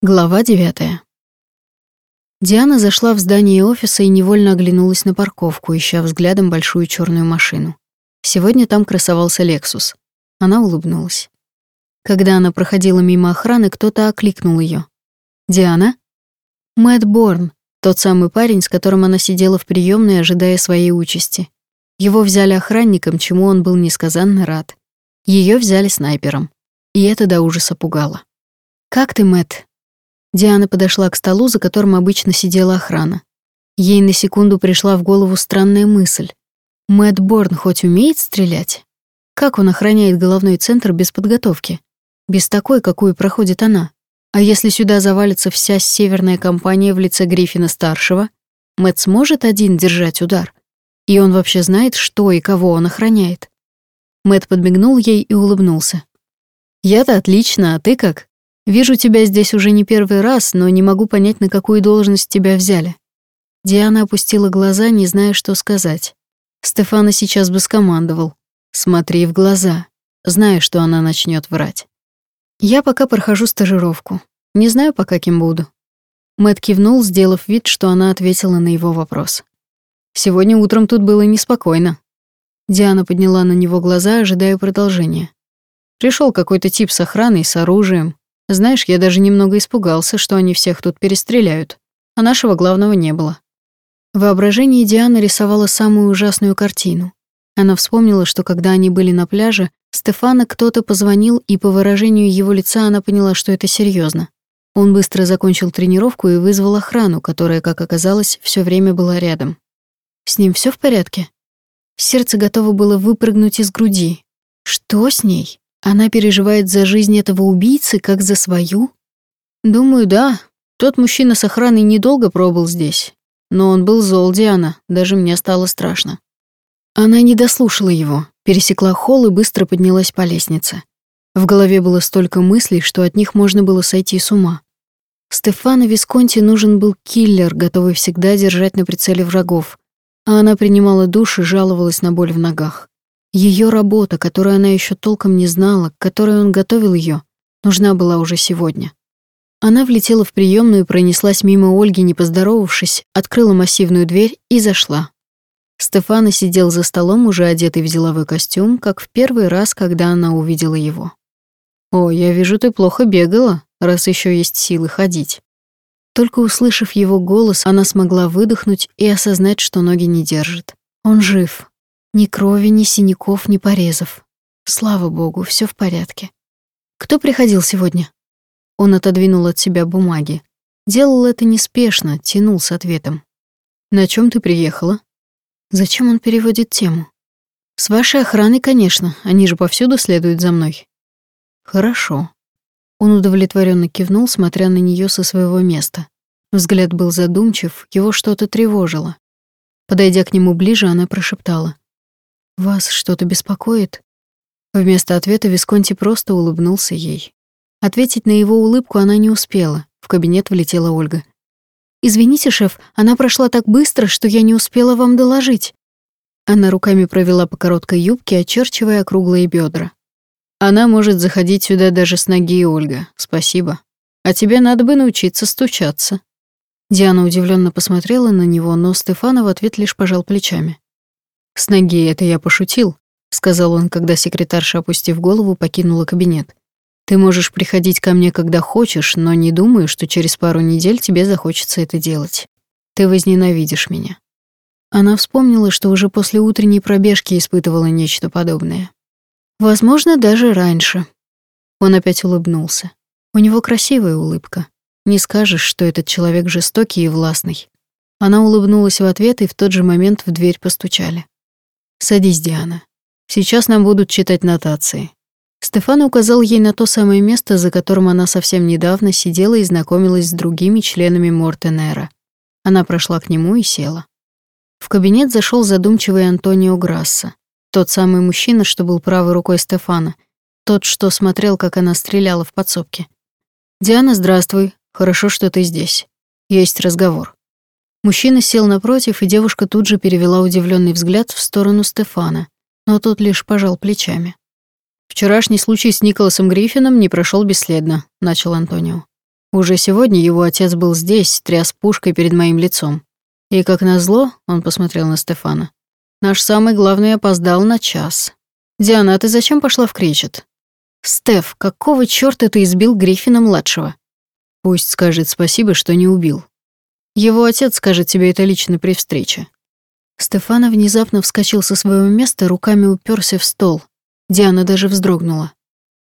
Глава девятая. Диана зашла в здание офиса и невольно оглянулась на парковку, ища взглядом большую черную машину. Сегодня там красовался Lexus. Она улыбнулась. Когда она проходила мимо охраны, кто-то окликнул ее. «Диана?» Мэтт Борн, тот самый парень, с которым она сидела в приемной, ожидая своей участи. Его взяли охранником, чему он был несказанно рад. Ее взяли снайпером. И это до ужаса пугало. «Как ты, Мэтт?» Диана подошла к столу, за которым обычно сидела охрана. Ей на секунду пришла в голову странная мысль. Мэтт Борн хоть умеет стрелять? Как он охраняет головной центр без подготовки? Без такой, какую проходит она? А если сюда завалится вся северная компания в лице Гриффина-старшего, Мэтт сможет один держать удар? И он вообще знает, что и кого он охраняет? Мэтт подмигнул ей и улыбнулся. «Я-то отлично, а ты как?» Вижу тебя здесь уже не первый раз, но не могу понять, на какую должность тебя взяли». Диана опустила глаза, не зная, что сказать. Стефана сейчас бы скомандовал. «Смотри в глаза», зная, что она начнет врать. «Я пока прохожу стажировку. Не знаю, пока кем буду». Мэт кивнул, сделав вид, что она ответила на его вопрос. «Сегодня утром тут было неспокойно». Диана подняла на него глаза, ожидая продолжения. Пришел какой-то тип с охраной, с оружием, знаешь, я даже немного испугался, что они всех тут перестреляют, а нашего главного не было. Воображение Дианы рисовало самую ужасную картину. Она вспомнила, что когда они были на пляже, Стефана кто-то позвонил, и по выражению его лица она поняла, что это серьезно. Он быстро закончил тренировку и вызвал охрану, которая, как оказалось, все время была рядом. С ним все в порядке? Сердце готово было выпрыгнуть из груди. Что с ней? Она переживает за жизнь этого убийцы, как за свою? Думаю, да. Тот мужчина с охраной недолго пробыл здесь. Но он был зол, Диана, даже мне стало страшно. Она не дослушала его, пересекла холл и быстро поднялась по лестнице. В голове было столько мыслей, что от них можно было сойти с ума. Стефано Висконти нужен был киллер, готовый всегда держать на прицеле врагов, а она принимала душ и жаловалась на боль в ногах. Ее работа, которую она еще толком не знала, к которой он готовил ее, нужна была уже сегодня. Она влетела в приемную пронеслась мимо Ольги, не поздоровавшись, открыла массивную дверь и зашла. Стефана сидел за столом, уже одетый в деловой костюм, как в первый раз, когда она увидела его. «О, я вижу, ты плохо бегала, раз еще есть силы ходить». Только услышав его голос, она смогла выдохнуть и осознать, что ноги не держит. Он жив, ни крови, ни синяков, ни порезов. Слава богу, все в порядке. Кто приходил сегодня? Он отодвинул от себя бумаги. Делал это неспешно, тянул с ответом. На чем ты приехала? Зачем он переводит тему? С вашей охраной, конечно, они же повсюду следуют за мной. Хорошо. Он удовлетворенно кивнул, смотря на нее со своего места. Взгляд был задумчив, его что-то тревожило. Подойдя к нему ближе, она прошептала: «Вас что-то беспокоит?» Вместо ответа Висконти просто улыбнулся ей. Ответить на его улыбку она не успела. В кабинет влетела Ольга. «Извините, шеф, она прошла так быстро, что я не успела вам доложить». Она руками провела по короткой юбке, очерчивая круглые бедра. «Она может заходить сюда даже с ноги, Ольга. Спасибо. А тебе надо бы научиться стучаться». Диана удивленно посмотрела на него, но Стефанов в ответ лишь пожал плечами. «С ноги это я пошутил», — сказал он, когда секретарша, опустив голову, покинула кабинет. «Ты можешь приходить ко мне, когда хочешь, но не думаю, что через пару недель тебе захочется это делать. Ты возненавидишь меня». Она вспомнила, что уже после утренней пробежки испытывала нечто подобное. Возможно, даже раньше. Он опять улыбнулся. У него красивая улыбка. Не скажешь, что этот человек жестокий и властный. Она улыбнулась в ответ, и в тот же момент в дверь постучали. «Садись, Диана. Сейчас нам будут читать нотации». Стефан указал ей на то самое место, за которым она совсем недавно сидела и знакомилась с другими членами Мортенера. Она прошла к нему и села. В кабинет зашел задумчивый Антонио Грасса, тот самый мужчина, что был правой рукой Стефана, тот, что смотрел, как она стреляла в подсобке. «Диана, здравствуй. Хорошо, что ты здесь. Есть разговор». Мужчина сел напротив, и девушка тут же перевела удивленный взгляд в сторону Стефана, но тот лишь пожал плечами. «Вчерашний случай с Николасом Гриффином не прошел бесследно», — начал Антонио. Уже сегодня его отец был здесь, тряс пушкой перед моим лицом. И как назло, он посмотрел на Стефана. Наш самый главный опоздал на час. Диана, а ты зачем пошла в кричет? Стеф, какого чёрта ты избил Гриффина-младшего? Пусть скажет спасибо, что не убил. Его отец скажет тебе это лично при встрече. Стефана внезапно вскочил со своего места, руками уперся в стол. Диана даже вздрогнула.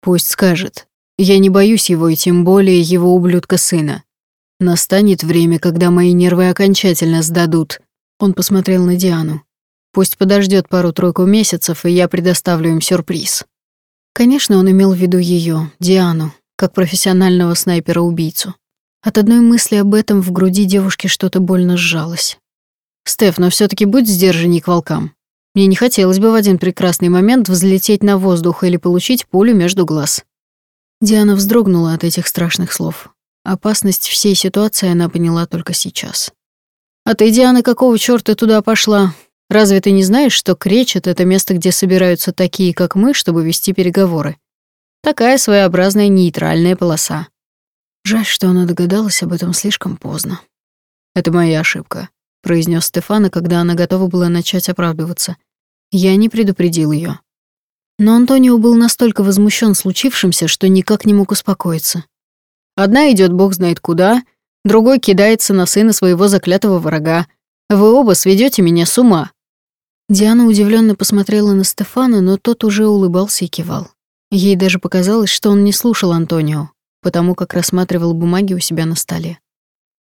Пусть скажет. Я не боюсь его и тем более его ублюдка сына. Настанет время, когда мои нервы окончательно сдадут. Он посмотрел на Диану. Пусть подождет пару-тройку месяцев, и я предоставлю им сюрприз. Конечно, он имел в виду ее, Диану, как профессионального снайпера-убийцу. От одной мысли об этом в груди девушки что-то больно сжалось. «Стеф, но все таки будь сдержанней к волкам. Мне не хотелось бы в один прекрасный момент взлететь на воздух или получить пулю между глаз». Диана вздрогнула от этих страшных слов. Опасность всей ситуации она поняла только сейчас. «А ты, Диана, какого чёрта туда пошла? Разве ты не знаешь, что Кречет — это место, где собираются такие, как мы, чтобы вести переговоры? Такая своеобразная нейтральная полоса. Жаль, что она догадалась об этом слишком поздно. «Это моя ошибка», — произнес Стефана, когда она готова была начать оправдываться. Я не предупредил ее. Но Антонио был настолько возмущен случившимся, что никак не мог успокоиться. Одна идет бог знает куда, другой кидается на сына своего заклятого врага. Вы оба сведете меня с ума. Диана удивленно посмотрела на Стефана, но тот уже улыбался и кивал. Ей даже показалось, что он не слушал Антонио потому как рассматривал бумаги у себя на столе.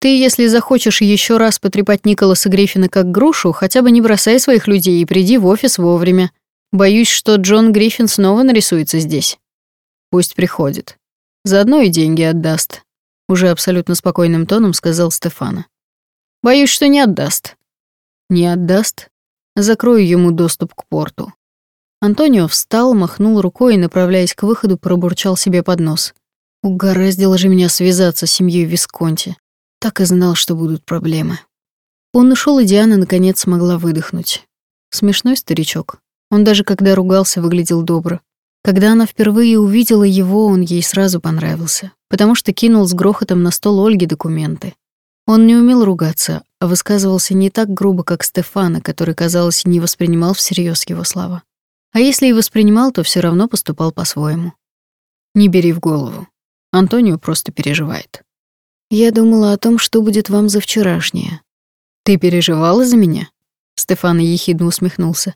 «Ты, если захочешь еще раз потрепать Николаса Гриффина как грушу, хотя бы не бросай своих людей и приди в офис вовремя. Боюсь, что Джон Гриффин снова нарисуется здесь. Пусть приходит. Заодно и деньги отдаст», — уже абсолютно спокойным тоном сказал Стефана. «Боюсь, что не отдаст». «Не отдаст? Закрою ему доступ к порту». Антонио встал, махнул рукой и, направляясь к выходу, пробурчал себе под нос. Угораздило же меня связаться с семьей Висконти. Так и знал, что будут проблемы. Он ушел, и Диана наконец смогла выдохнуть. Смешной старичок. Он даже когда ругался, выглядел добро. Когда она впервые увидела его, он ей сразу понравился, потому что кинул с грохотом на стол Ольги документы. Он не умел ругаться, а высказывался не так грубо, как Стефана, который, казалось, не воспринимал всерьез его слова. А если и воспринимал, то все равно поступал по-своему. Не бери в голову. Антонио просто переживает. Я думала о том, что будет вам за вчерашнее. Ты переживала за меня? Стефан ехидно усмехнулся.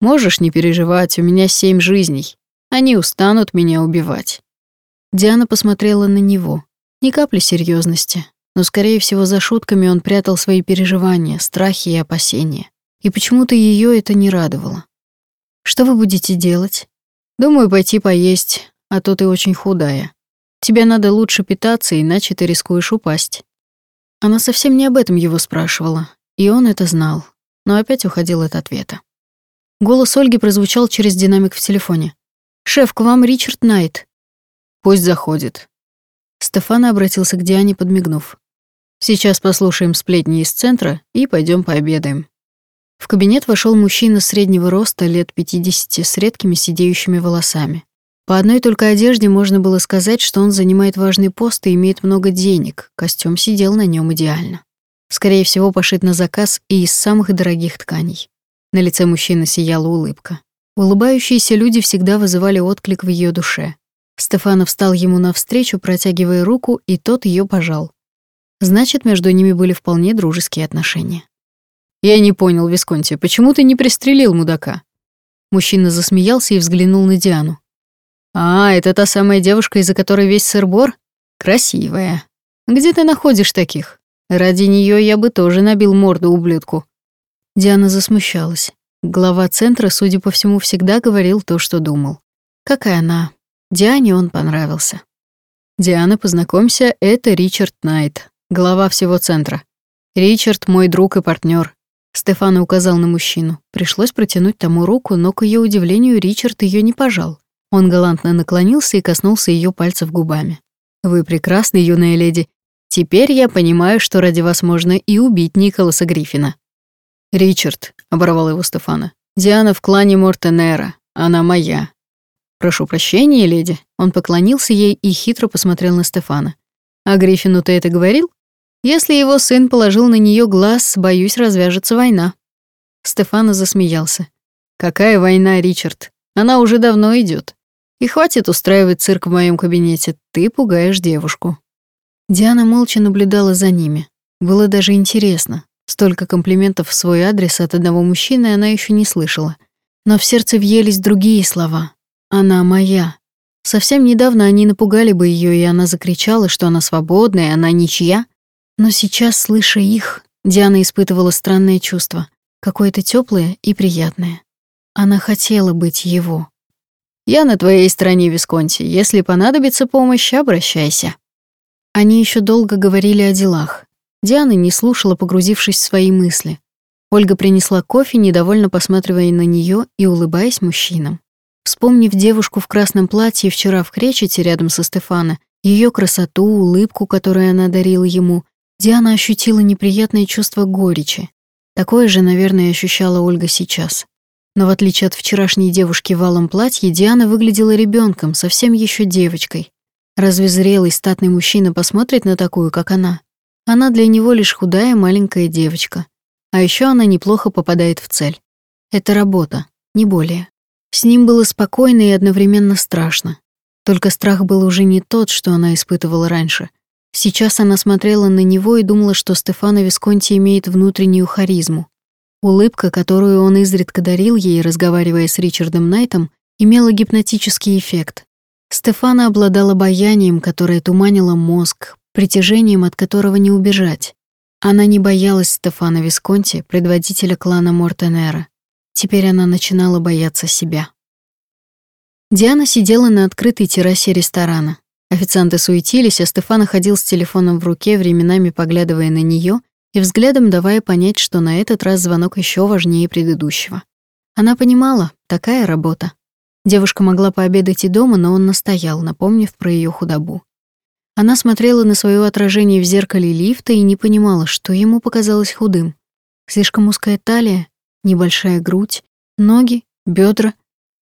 Можешь не переживать, у меня семь жизней. Они устанут меня убивать. Диана посмотрела на него. Ни капли серьезности, но, скорее всего, за шутками он прятал свои переживания, страхи и опасения. И почему-то ее это не радовало. «Что вы будете делать?» «Думаю, пойти поесть, а то ты очень худая. Тебе надо лучше питаться, иначе ты рискуешь упасть». Она совсем не об этом его спрашивала, и он это знал, но опять уходил от ответа. Голос Ольги прозвучал через динамик в телефоне. «Шеф, к вам Ричард Найт». «Пусть заходит». Стефана обратился к Диане, подмигнув. «Сейчас послушаем сплетни из центра и пойдем пообедаем». В кабинет вошел мужчина среднего роста, лет 50, с редкими сидеющими волосами. По одной только одежде можно было сказать, что он занимает важный пост и имеет много денег. Костюм сидел на нем идеально. Скорее всего, пошит на заказ и из самых дорогих тканей. На лице мужчины сияла улыбка. Улыбающиеся люди всегда вызывали отклик в ее душе. Стефанов встал ему навстречу, протягивая руку, и тот ее пожал. Значит, между ними были вполне дружеские отношения. «Я не понял, Висконти, почему ты не пристрелил мудака?» Мужчина засмеялся и взглянул на Диану. «А, это та самая девушка, из-за которой весь сыр-бор? Красивая. Где ты находишь таких? Ради нее я бы тоже набил морду ублюдку». Диана засмущалась. Глава центра, судя по всему, всегда говорил то, что думал. Как и она. Диане он понравился. «Диана, познакомься, это Ричард Найт, глава всего центра. Ричард — мой друг и партнер. Стефана указал на мужчину. Пришлось протянуть тому руку, но, к ее удивлению, Ричард ее не пожал. Он галантно наклонился и коснулся ее пальцев губами. «Вы прекрасны, юная леди. Теперь я понимаю, что ради вас можно и убить Николаса Гриффина». «Ричард», — оборвал его Стефана, — «Диана в клане Мортенера. Она моя». «Прошу прощения, леди». Он поклонился ей и хитро посмотрел на Стефана. А Гриффину ты это говорил? Если его сын положил на нее глаз, боюсь, развяжется война. Стефано засмеялся. Какая война, Ричард? Она уже давно идет. И хватит устраивать цирк в моем кабинете. Ты пугаешь девушку. Диана молча наблюдала за ними. Было даже интересно. Столько комплиментов в свой адрес от одного мужчины она еще не слышала. Но в сердце въелись другие слова. Она моя. Совсем недавно они напугали бы ее, и она закричала, что она свободная, она ничья. Но сейчас, слыша их, Диана испытывала странное чувство, какое-то теплое и приятное. Она хотела быть его. «Я на твоей стороне, Висконти. Если понадобится помощь, обращайся». Они еще долго говорили о делах. Диана не слушала, погрузившись в свои мысли. Ольга принесла кофе, недовольно посматривая на нее и улыбаясь мужчинам. Вспомнив девушку в красном платье вчера в Кречете рядом со Стефана, ее красоту, улыбку, которую она дарила ему, Диана ощутила неприятное чувство горечи. Такое же, наверное, ощущала Ольга сейчас. Но в отличие от вчерашней девушки в алом платье, Диана выглядела ребенком, совсем еще девочкой. Разве зрелый статный мужчина посмотрит на такую, как она? Она для него лишь худая маленькая девочка. А еще она неплохо попадает в цель. Это работа, не более. С ним было спокойно и одновременно страшно. Только страх был уже не тот, что она испытывала раньше — Сейчас она смотрела на него и думала, что Стефано Висконти имеет внутреннюю харизму. Улыбка, которую он изредка дарил ей, разговаривая с Ричардом Найтом, имела гипнотический эффект. Стефана обладала обаянием, которое туманило мозг, притяжением, от которого не убежать. Она не боялась Стефана Висконти, предводителя клана Мортенера. Теперь она начинала бояться себя. Диана сидела на открытой террасе ресторана. Официанты суетились, а Стефана ходил с телефоном в руке, временами поглядывая на нее и взглядом давая понять, что на этот раз звонок еще важнее предыдущего. Она понимала, такая работа. Девушка могла пообедать и дома, но он настоял, напомнив про ее худобу. Она смотрела на свое отражение в зеркале лифта и не понимала, что ему показалось худым. Слишком узкая талия, небольшая грудь, ноги, бедра.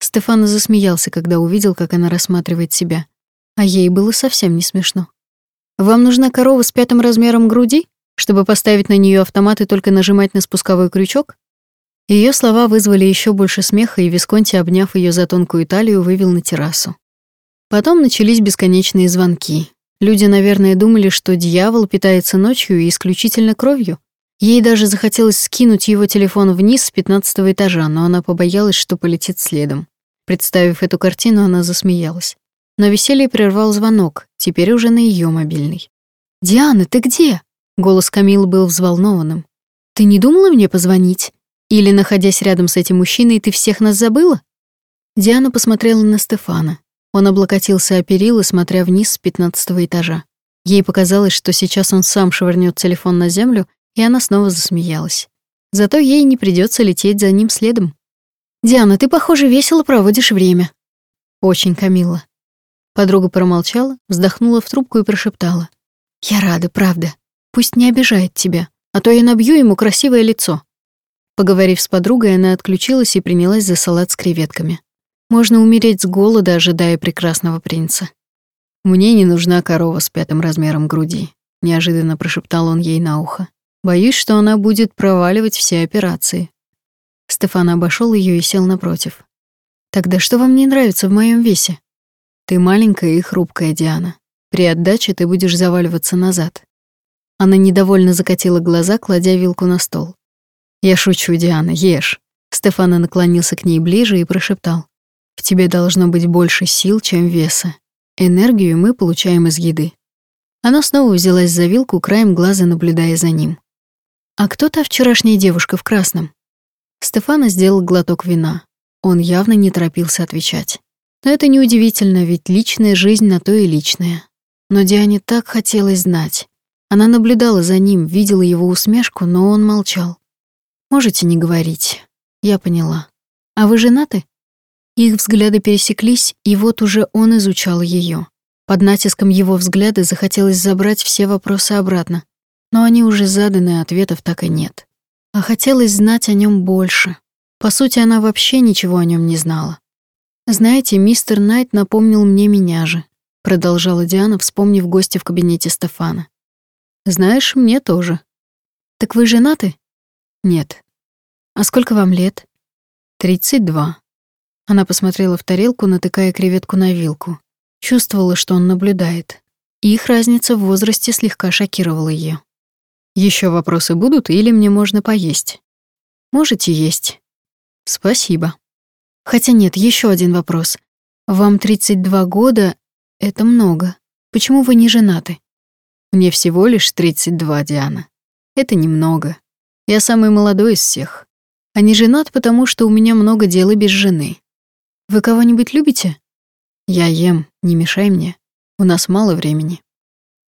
Стефана засмеялся, когда увидел, как она рассматривает себя. А ей было совсем не смешно. «Вам нужна корова с пятым размером груди, чтобы поставить на нее автомат и только нажимать на спусковой крючок?» Ее слова вызвали еще больше смеха, и Висконти, обняв ее за тонкую талию, вывел на террасу. Потом начались бесконечные звонки. Люди, наверное, думали, что дьявол питается ночью и исключительно кровью. Ей даже захотелось скинуть его телефон вниз с пятнадцатого этажа, но она побоялась, что полетит следом. Представив эту картину, она засмеялась. Но веселье прервал звонок, теперь уже на ее мобильный. «Диана, ты где?» Голос Камилы был взволнованным. «Ты не думала мне позвонить? Или, находясь рядом с этим мужчиной, ты всех нас забыла?» Диана посмотрела на Стефана. Он облокотился о перила, смотря вниз с пятнадцатого этажа. Ей показалось, что сейчас он сам швырнет телефон на землю, и она снова засмеялась. Зато ей не придется лететь за ним следом. «Диана, ты, похоже, весело проводишь время». «Очень, Камила. Подруга промолчала, вздохнула в трубку и прошептала. «Я рада, правда. Пусть не обижает тебя, а то я набью ему красивое лицо». Поговорив с подругой, она отключилась и принялась за салат с креветками. Можно умереть с голода, ожидая прекрасного принца. «Мне не нужна корова с пятым размером груди», — неожиданно прошептал он ей на ухо. «Боюсь, что она будет проваливать все операции». Стефан обошел ее и сел напротив. «Тогда что вам не нравится в моем весе?» Ты маленькая и хрупкая, Диана. При отдаче ты будешь заваливаться назад. Она недовольно закатила глаза, кладя вилку на стол. Я шучу, Диана, ешь. Стефана наклонился к ней ближе и прошептал: "В тебе должно быть больше сил, чем веса. Энергию мы получаем из еды". Она снова взялась за вилку, краем глаза наблюдая за ним. «А кто та вчерашняя девушка в красном?» Стефана сделал глоток вина. Он явно не торопился отвечать. Но это неудивительно, ведь личная жизнь на то и личная. Но Диане так хотелось знать. Она наблюдала за ним, видела его усмешку, но он молчал. «Можете не говорить. Я поняла. А вы женаты?» Их взгляды пересеклись, и вот уже он изучал ее. Под натиском его взгляда захотелось забрать все вопросы обратно. Но они уже заданы, ответов так и нет. А хотелось знать о нем больше. По сути, она вообще ничего о нем не знала. Знаете, мистер Найт напомнил мне меня же. продолжала Диана, вспомнив гостя в кабинете Стефана. Знаешь, мне тоже. Так вы женаты? Нет. А сколько вам лет? Тридцать два. Она посмотрела в тарелку, натыкая креветку на вилку. Чувствовала, что он наблюдает. Их разница в возрасте слегка шокировала ее. Еще вопросы будут или мне можно поесть? Можете есть. Спасибо. Хотя нет, еще один вопрос. Вам 32 года — это много. Почему вы не женаты? Мне всего лишь 32, Диана. Это немного. Я самый молодой из всех. А не женат, потому что у меня много дел и без жены. Вы кого-нибудь любите? Я ем, не мешай мне. У нас мало времени.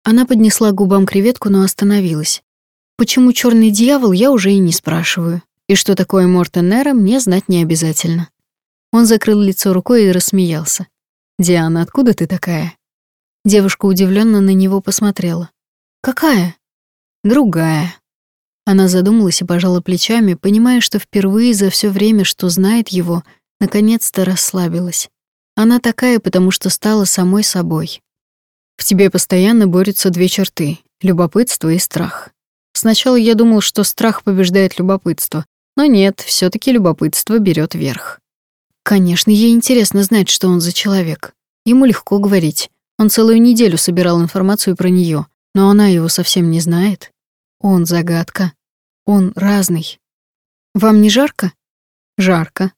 Она поднесла губам креветку, но остановилась. Почему черный дьявол, я уже и не спрашиваю. И что такое Мортенера, мне знать не обязательно. Он закрыл лицо рукой и рассмеялся. «Диана, откуда ты такая?» Девушка удивленно на него посмотрела. «Какая?» «Другая». Она задумалась и пожала плечами, понимая, что впервые за все время, что знает его, наконец-то расслабилась. Она такая, потому что стала самой собой. В тебе постоянно борются две черты — любопытство и страх. Сначала я думал, что страх побеждает любопытство, но нет, все таки любопытство берет верх. Конечно, ей интересно знать, что он за человек. Ему легко говорить. Он целую неделю собирал информацию про нее, но она его совсем не знает. Он загадка. Он разный. Вам не жарко? Жарко.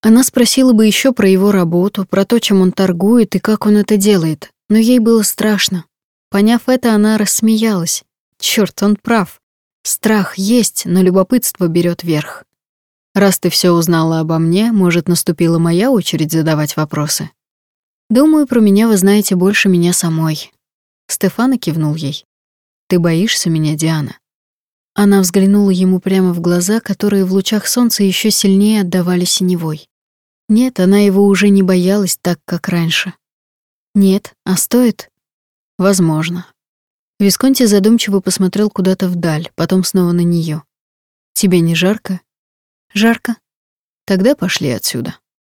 Она спросила бы еще про его работу, про то, чем он торгует и как он это делает, но ей было страшно. Поняв это, она рассмеялась. Черт, он прав. Страх есть, но любопытство берет верх. Раз ты все узнала обо мне, может, наступила моя очередь задавать вопросы. Думаю, про меня вы знаете больше меня самой. Стефана кивнул ей. Ты боишься меня, Диана? Она взглянула ему прямо в глаза, которые в лучах солнца еще сильнее отдавали синевой. Нет, она его уже не боялась так, как раньше. Нет, а стоит? Возможно. Висконти задумчиво посмотрел куда-то вдаль, потом снова на нее. Тебе не жарко? Жарко? Тогда пошли отсюда.